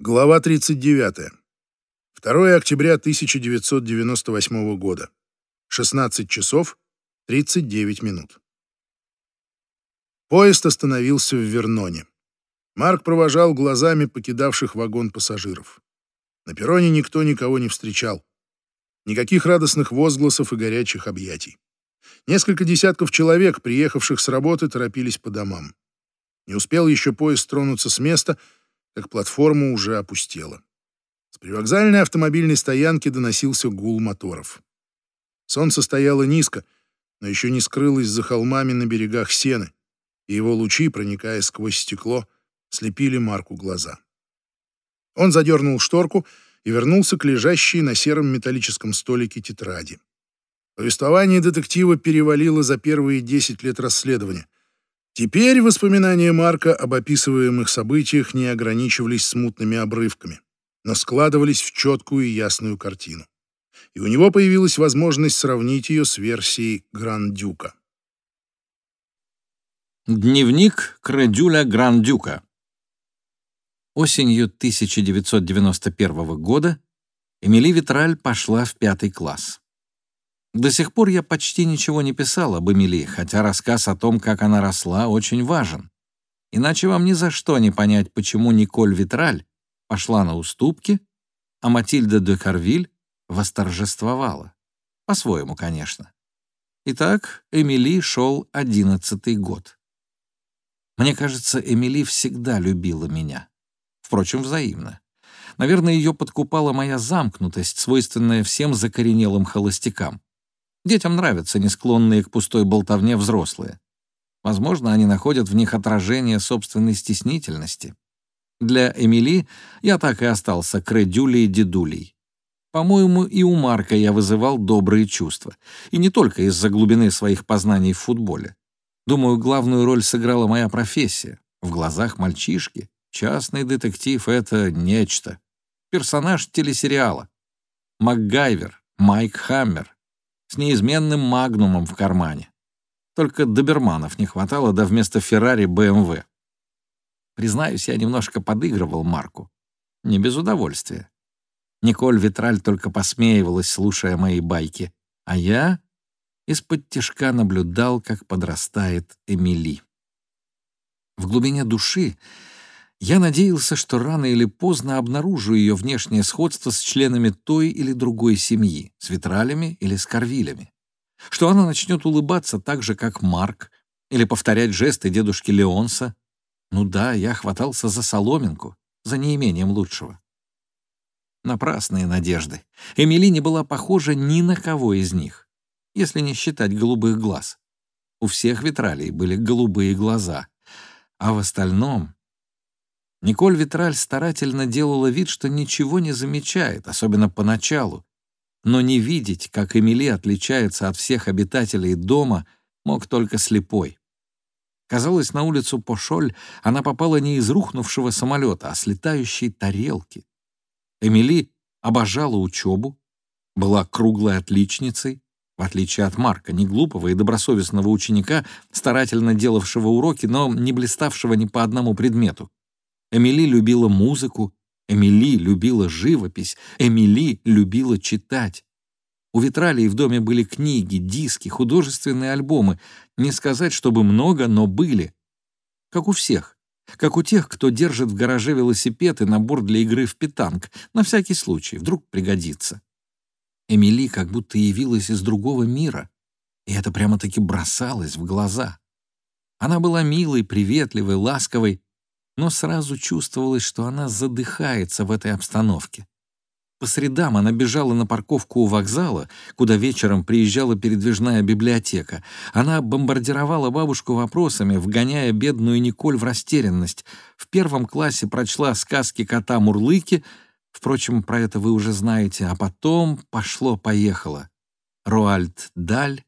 Глава 39. 2 октября 1998 года. 16 часов 39 минут. Поезд остановился в Верноне. Марк провожал глазами покидавших вагон пассажиров. На перроне никто никого не встречал. Никаких радостных возгласов и горячих объятий. Несколько десятков человек, приехавших с работы, торопились по домам. Не успел еще поезд тронуться с места — как платформа уже опустела. С привокзальной автомобильной стоянки доносился гул моторов. Солнце стояло низко, но еще не скрылось за холмами на берегах сены, и его лучи, проникая сквозь стекло, слепили Марку глаза. Он задернул шторку и вернулся к лежащей на сером металлическом столике тетради. Повествование детектива перевалило за первые десять лет расследования — Теперь воспоминания Марка об описываемых событиях не ограничивались смутными обрывками, но складывались в четкую и ясную картину. И у него появилась возможность сравнить ее с версией Грандюка. Дневник Кредюля Грандюка Осенью 1991 года Эмили Витраль пошла в пятый класс. До сих пор я почти ничего не писал об Эмили, хотя рассказ о том, как она росла, очень важен. Иначе вам ни за что не понять, почему Николь Витраль пошла на уступки, а Матильда де Карвиль восторжествовала. По-своему, конечно. Итак, Эмили шел одиннадцатый год. Мне кажется, Эмили всегда любила меня. Впрочем, взаимно. Наверное, ее подкупала моя замкнутость, свойственная всем закоренелым холостякам. Детям нравятся не склонные к пустой болтовне взрослые. Возможно, они находят в них отражение собственной стеснительности. Для Эмили я так и остался кредюлей-дедулей. По-моему, и у Марка я вызывал добрые чувства. И не только из-за глубины своих познаний в футболе. Думаю, главную роль сыграла моя профессия. В глазах мальчишки частный детектив — это нечто. Персонаж телесериала. МакГайвер, Майк Хаммер, с неизменным магнумом в кармане. Только доберманов не хватало, да вместо Феррари БМВ. Признаюсь, я немножко подыгрывал Марку. Не без удовольствия. Николь Витраль только посмеивалась, слушая мои байки, а я из-под тишка наблюдал, как подрастает Эмили. В глубине души я надеялся, что рано или поздно обнаружу ее внешнее сходство с членами той или другой семьи, с витралями или с корвилями. Что она начнет улыбаться так же, как Марк, или повторять жесты дедушки Леонса. Ну да, я хватался за соломинку, за неимением лучшего. Напрасные надежды. Эмили не была похожа ни на кого из них, если не считать голубых глаз. У всех витралей были голубые глаза, а в остальном Николь Витраль старательно делала вид, что ничего не замечает, особенно поначалу. Но не видеть, как Эмили отличается от всех обитателей дома, мог только слепой. Казалось, на улицу Пошоль она попала не из рухнувшего самолета, а с летающей тарелки. Эмили обожала учебу, была круглой отличницей, в отличие от Марка, неглупого и добросовестного ученика, старательно делавшего уроки, но не блиставшего ни по одному предмету. Эмили любила музыку, Эмили любила живопись, Эмили любила читать. У Витралии в доме были книги, диски, художественные альбомы. Не сказать, чтобы много, но были. Как у всех. Как у тех, кто держит в гараже велосипед и набор для игры в питанг. На всякий случай, вдруг пригодится. Эмили как будто явилась из другого мира. И это прямо-таки бросалось в глаза. Она была милой, приветливой, ласковой, но сразу чувствовалось, что она задыхается в этой обстановке. По средам она бежала на парковку у вокзала, куда вечером приезжала передвижная библиотека. Она бомбардировала бабушку вопросами, вгоняя бедную Николь в растерянность. В первом классе прочла сказки кота Мурлыки, впрочем, про это вы уже знаете, а потом пошло-поехало. Роальд Даль,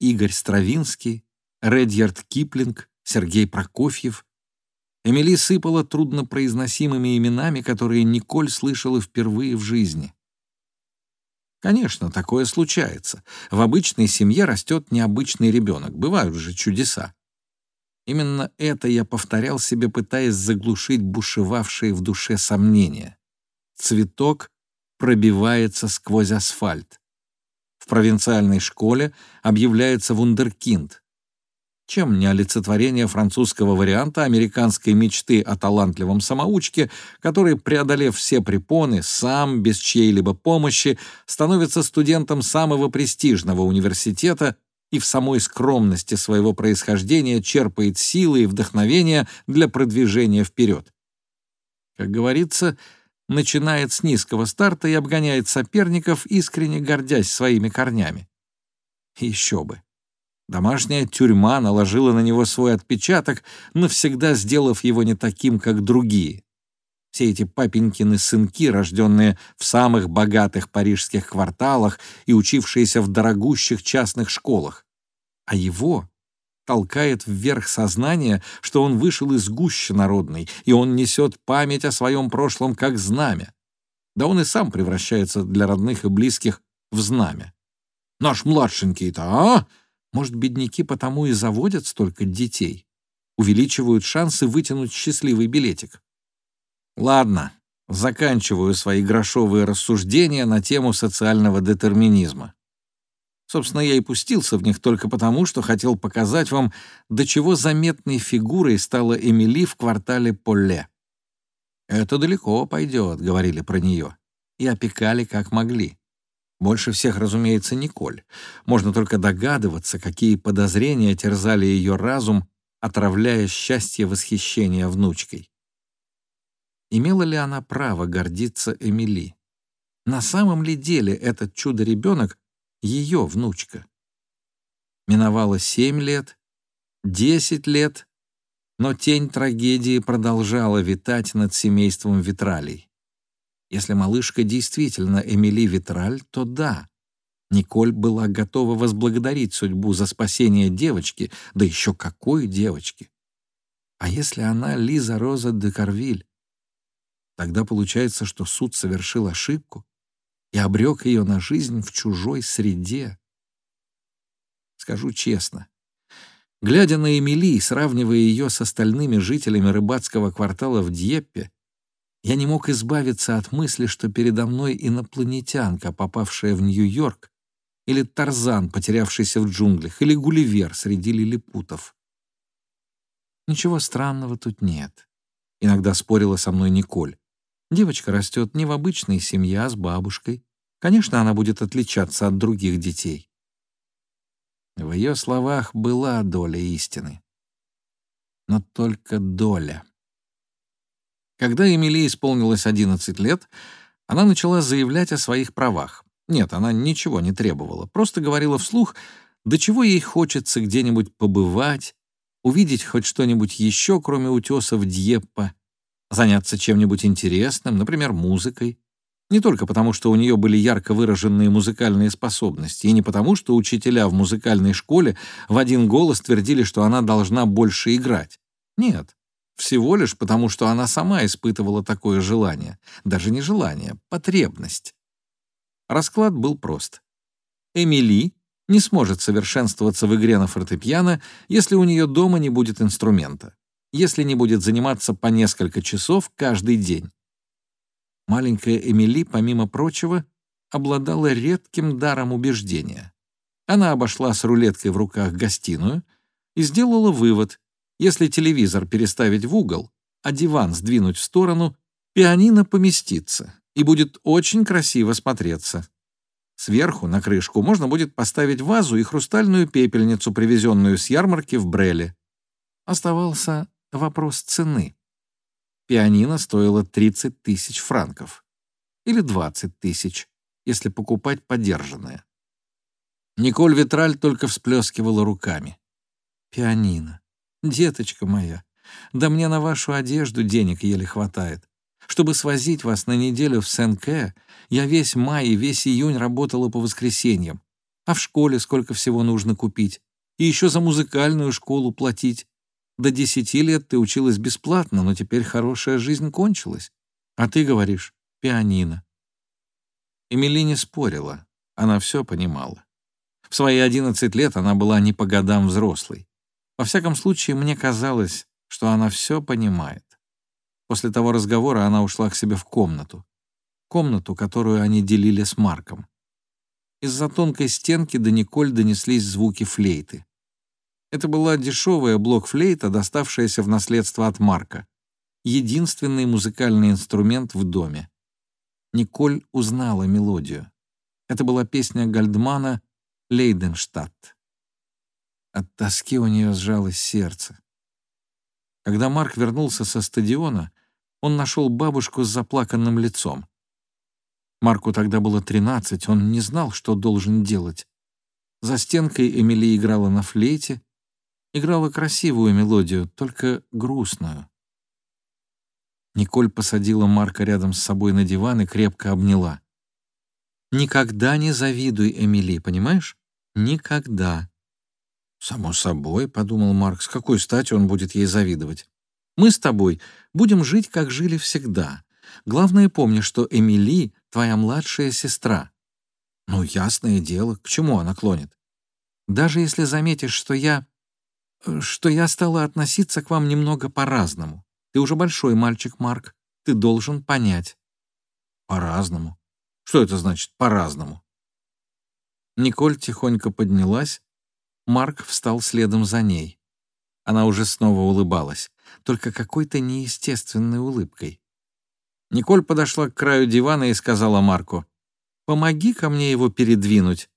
Игорь Стравинский, Редьярд Киплинг, Сергей Прокофьев — Эмили сыпала труднопроизносимыми именами, которые Николь слышала впервые в жизни. Конечно, такое случается. В обычной семье растет необычный ребенок. Бывают же чудеса. Именно это я повторял себе, пытаясь заглушить бушевавшие в душе сомнения. Цветок пробивается сквозь асфальт. В провинциальной школе объявляется вундеркинд. Чем не олицетворение французского варианта американской мечты о талантливом самоучке, который, преодолев все препоны, сам, без чьей-либо помощи, становится студентом самого престижного университета и в самой скромности своего происхождения черпает силы и вдохновение для продвижения вперед. Как говорится, начинает с низкого старта и обгоняет соперников, искренне гордясь своими корнями. Еще бы. Домашняя тюрьма наложила на него свой отпечаток, навсегда сделав его не таким, как другие. Все эти папенькины сынки, рожденные в самых богатых парижских кварталах и учившиеся в дорогущих частных школах. А его толкает вверх сознание, что он вышел из гущи народной, и он несет память о своем прошлом как знамя. Да он и сам превращается для родных и близких в знамя. Наш младшенький-то, а? Может, бедняки потому и заводят столько детей? Увеличивают шансы вытянуть счастливый билетик. Ладно, заканчиваю свои грошовые рассуждения на тему социального детерминизма. Собственно, я и пустился в них только потому, что хотел показать вам, до чего заметной фигурой стала Эмили в квартале Поле. «Это далеко пойдет», — говорили про нее, и опекали как могли. Больше всех, разумеется, Николь. Можно только догадываться, какие подозрения терзали ее разум, отравляя счастье восхищения внучкой. Имела ли она право гордиться Эмили? На самом ли деле этот чудо-ребенок ее внучка. Миновало семь лет, десять лет, но тень трагедии продолжала витать над семейством Витралей. Если малышка действительно Эмили Витраль, то да, Николь была готова возблагодарить судьбу за спасение девочки, да еще какой девочки. А если она Лиза Роза де Карвиль? Тогда получается, что суд совершил ошибку, и обрек ее на жизнь в чужой среде. Скажу честно, глядя на Эмили и сравнивая ее с остальными жителями рыбацкого квартала в Дьеппе, я не мог избавиться от мысли, что передо мной инопланетянка, попавшая в Нью-Йорк, или Тарзан, потерявшийся в джунглях, или Гулливер среди лилипутов. Ничего странного тут нет. Иногда спорила со мной Николь. Девочка растет не в обычной семье, а с бабушкой. Конечно, она будет отличаться от других детей. В ее словах была доля истины. Но только доля. Когда Эмили исполнилось 11 лет, она начала заявлять о своих правах. Нет, она ничего не требовала, просто говорила вслух, до чего ей хочется где-нибудь побывать, увидеть хоть что-нибудь еще, кроме утесов Дьеппа, заняться чем-нибудь интересным, например, музыкой. Не только потому, что у нее были ярко выраженные музыкальные способности, и не потому, что учителя в музыкальной школе в один голос твердили, что она должна больше играть. Нет, всего лишь потому, что она сама испытывала такое желание. Даже не желание, потребность. Расклад был прост. Эмили не сможет совершенствоваться в игре на фортепиано, если у нее дома не будет инструмента если не будет заниматься по несколько часов каждый день. Маленькая Эмили, помимо прочего, обладала редким даром убеждения. Она обошла с рулеткой в руках гостиную и сделала вывод, если телевизор переставить в угол, а диван сдвинуть в сторону, пианино поместится и будет очень красиво смотреться. Сверху на крышку можно будет поставить вазу и хрустальную пепельницу, привезенную с ярмарки в Бреле. Оставался вопрос цены. Пианино стоило 30 тысяч франков. Или 20 тысяч, если покупать подержанное. Николь Витраль только всплескивала руками. «Пианино. Деточка моя, да мне на вашу одежду денег еле хватает. Чтобы свозить вас на неделю в Сен-Кэ, я весь май и весь июнь работала по воскресеньям. А в школе сколько всего нужно купить? И еще за музыкальную школу платить. До десяти лет ты училась бесплатно, но теперь хорошая жизнь кончилась. А ты говоришь «пианино». Эмили не спорила, она все понимала. В свои одиннадцать лет она была не по годам взрослой. Во всяком случае, мне казалось, что она все понимает. После того разговора она ушла к себе в комнату. Комнату, которую они делили с Марком. Из-за тонкой стенки до Николь донеслись звуки флейты. Это была дешевая блок-флейта, доставшаяся в наследство от Марка. Единственный музыкальный инструмент в доме. Николь узнала мелодию. Это была песня Гальдмана «Лейденштадт». От тоски у нее сжалось сердце. Когда Марк вернулся со стадиона, он нашел бабушку с заплаканным лицом. Марку тогда было 13, он не знал, что должен делать. За стенкой Эмили играла на флейте, играла красивую мелодию, только грустную. Николь посадила Марка рядом с собой на диван и крепко обняла. «Никогда не завидуй Эмили, понимаешь? Никогда. «Само собой», — подумал Марк, — «с какой стати он будет ей завидовать? Мы с тобой будем жить, как жили всегда. Главное, помни, что Эмили — твоя младшая сестра». «Ну, ясное дело, к чему она клонит? Даже если заметишь, что я... что я стала относиться к вам немного по-разному. Ты уже большой мальчик, Марк, ты должен понять». «По-разному? Что это значит «по-разному»?» Николь тихонько поднялась, Марк встал следом за ней. Она уже снова улыбалась, только какой-то неестественной улыбкой. Николь подошла к краю дивана и сказала Марку, «Помоги ко мне его передвинуть.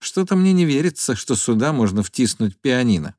Что-то мне не верится, что сюда можно втиснуть пианино».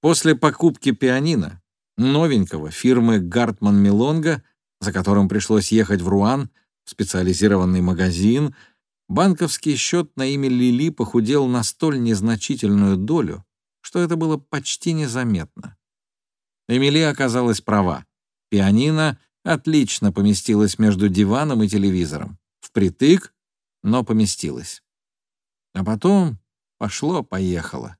После покупки пианино, новенького, фирмы Гартман Милонга, за которым пришлось ехать в Руан, в специализированный магазин — Банковский счет на имя Лили похудел на столь незначительную долю, что это было почти незаметно. Эмили оказалась права. Пианино отлично поместилось между диваном и телевизором. Впритык, но поместилось. А потом пошло-поехало.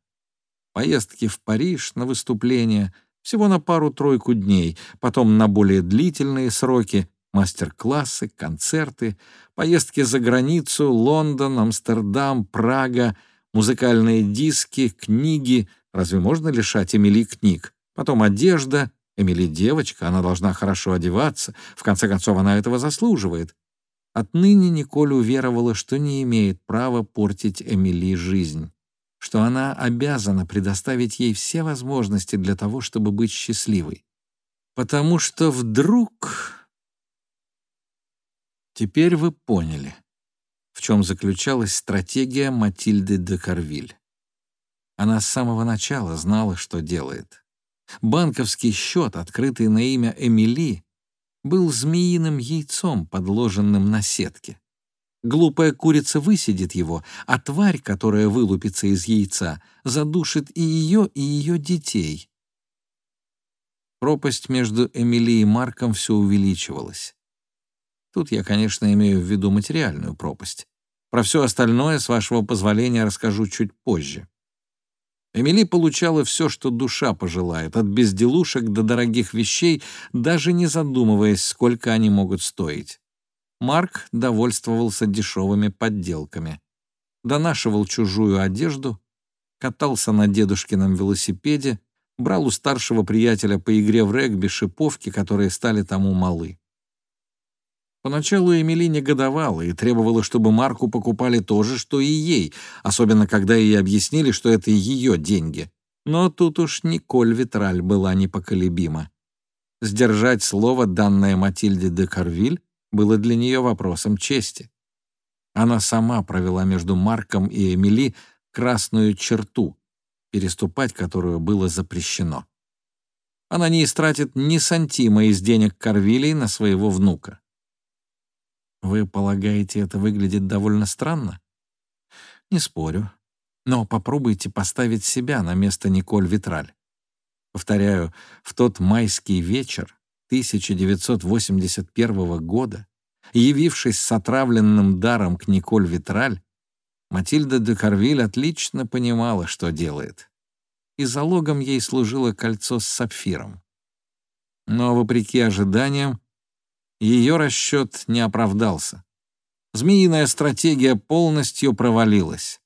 Поездки в Париж на выступления всего на пару-тройку дней, потом на более длительные сроки, мастер-классы, концерты, поездки за границу, Лондон, Амстердам, Прага, музыкальные диски, книги. Разве можно лишать Эмили книг? Потом одежда. Эмили девочка, она должна хорошо одеваться. В конце концов, она этого заслуживает. Отныне Николь уверовала, что не имеет права портить Эмили жизнь, что она обязана предоставить ей все возможности для того, чтобы быть счастливой. Потому что вдруг Теперь вы поняли, в чем заключалась стратегия Матильды де Карвиль. Она с самого начала знала, что делает. Банковский счет, открытый на имя Эмили, был змеиным яйцом, подложенным на сетке. Глупая курица высидит его, а тварь, которая вылупится из яйца, задушит и ее, и ее детей. Пропасть между Эмили и Марком все увеличивалась. Тут я, конечно, имею в виду материальную пропасть. Про все остальное, с вашего позволения, расскажу чуть позже. Эмили получала все, что душа пожелает, от безделушек до дорогих вещей, даже не задумываясь, сколько они могут стоить. Марк довольствовался дешевыми подделками. Донашивал чужую одежду, катался на дедушкином велосипеде, брал у старшего приятеля по игре в регби шиповки, которые стали тому малы. Поначалу Эмили негодовала и требовала, чтобы Марку покупали то же, что и ей, особенно когда ей объяснили, что это ее деньги. Но тут уж Николь Витраль была непоколебима. Сдержать слово, данное Матильде де Карвиль, было для нее вопросом чести. Она сама провела между Марком и Эмили красную черту, переступать которую было запрещено. Она не истратит ни сантима из денег Карвилей на своего внука. Вы полагаете, это выглядит довольно странно? Не спорю. Но попробуйте поставить себя на место Николь Витраль. Повторяю, в тот майский вечер 1981 года, явившись с отравленным даром к Николь Витраль, Матильда де Карвиль отлично понимала, что делает. И залогом ей служило кольцо с сапфиром. Но, вопреки ожиданиям, ее расчет не оправдался. Змеиная стратегия полностью провалилась.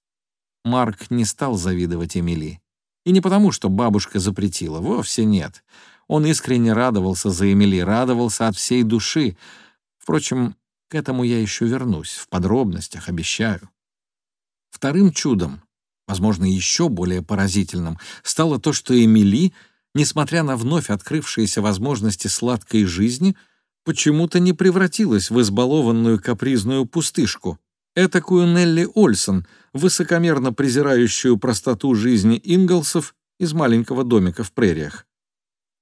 Марк не стал завидовать Эмили. И не потому, что бабушка запретила, вовсе нет. Он искренне радовался за Эмили, радовался от всей души. Впрочем, к этому я еще вернусь, в подробностях, обещаю. Вторым чудом, возможно, еще более поразительным, стало то, что Эмили, несмотря на вновь открывшиеся возможности сладкой жизни, почему-то не превратилась в избалованную капризную пустышку, этакую Нелли Ольсон, высокомерно презирающую простоту жизни Инглсов из маленького домика в прериях.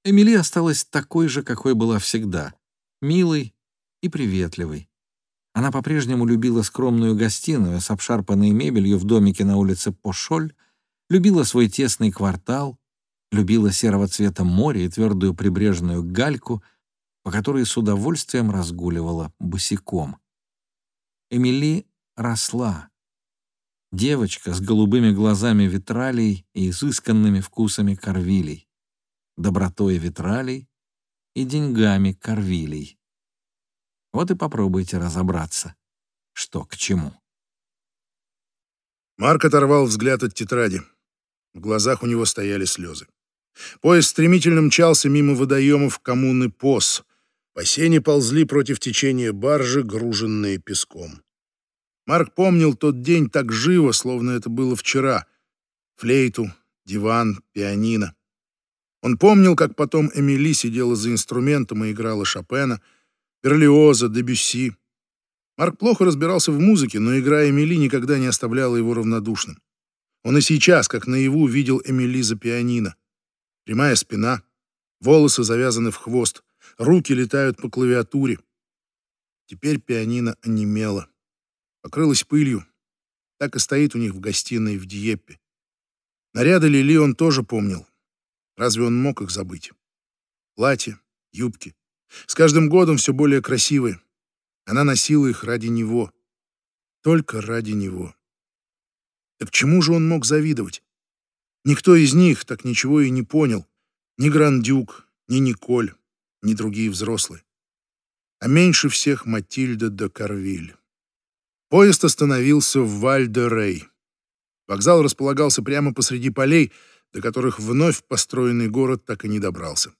Эмили осталась такой же, какой была всегда, милой и приветливой. Она по-прежнему любила скромную гостиную с обшарпанной мебелью в домике на улице Пошоль, любила свой тесный квартал, любила серого цвета море и твердую прибрежную гальку, по которой с удовольствием разгуливала босиком. Эмили росла. Девочка с голубыми глазами витралей и изысканными вкусами корвилей, добротой витралей и деньгами корвилей. Вот и попробуйте разобраться, что к чему. Марк оторвал взгляд от тетради. В глазах у него стояли слезы. Поезд стремительно мчался мимо водоемов коммуны Пос. По сене ползли против течения баржи, груженные песком. Марк помнил тот день так живо, словно это было вчера. Флейту, диван, пианино. Он помнил, как потом Эмили сидела за инструментом и играла Шопена, Берлиоза, Дебюсси. Марк плохо разбирался в музыке, но игра Эмили никогда не оставляла его равнодушным. Он и сейчас, как наяву, видел Эмили за пианино. Прямая спина, волосы завязаны в хвост, руки летают по клавиатуре. Теперь пианино онемело покрылась пылью. Так и стоит у них в гостиной в Диеппе. Наряды Лили он тоже помнил. Разве он мог их забыть? Платья, юбки. С каждым годом все более красивые. Она носила их ради него. Только ради него. Так чему же он мог завидовать? Никто из них так ничего и не понял. Ни Грандюк, ни Николь, ни другие взрослые. А меньше всех Матильда де Карвиль. Поезд остановился в Валь-де-Рей. Вокзал располагался прямо посреди полей, до которых вновь построенный город так и не добрался.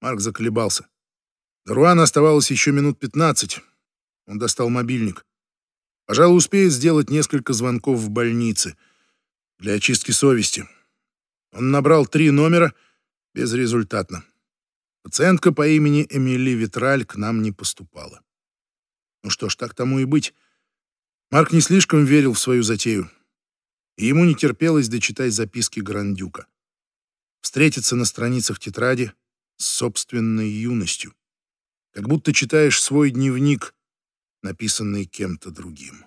Марк заколебался. До Руана оставалось еще минут пятнадцать. Он достал мобильник. Пожалуй, успеет сделать несколько звонков в больнице для очистки совести. Он набрал три номера безрезультатно. Пациентка по имени Эмили Витраль к нам не поступала. Ну что ж, так тому и быть. Марк не слишком верил в свою затею, и ему не терпелось дочитать записки Грандюка. Встретиться на страницах тетради с собственной юностью, как будто читаешь свой дневник, написанный кем-то другим.